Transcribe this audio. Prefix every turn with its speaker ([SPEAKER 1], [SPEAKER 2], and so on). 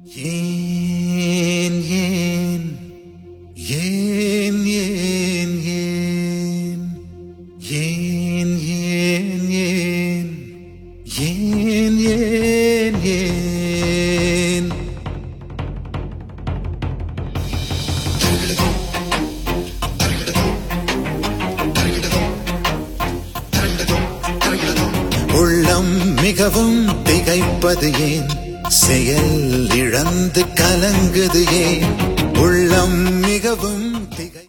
[SPEAKER 1] ஏன் ஏன் ஏன் ஏன் ஏன் ஏன் ஏன் ஏன் ஏன் ஏன் ஏன் உள்ளம் மிகவும் திகைப்பது ஏன் செயல் இழந்து கலங்குது ஏன்? உள்ளம் மிகவும்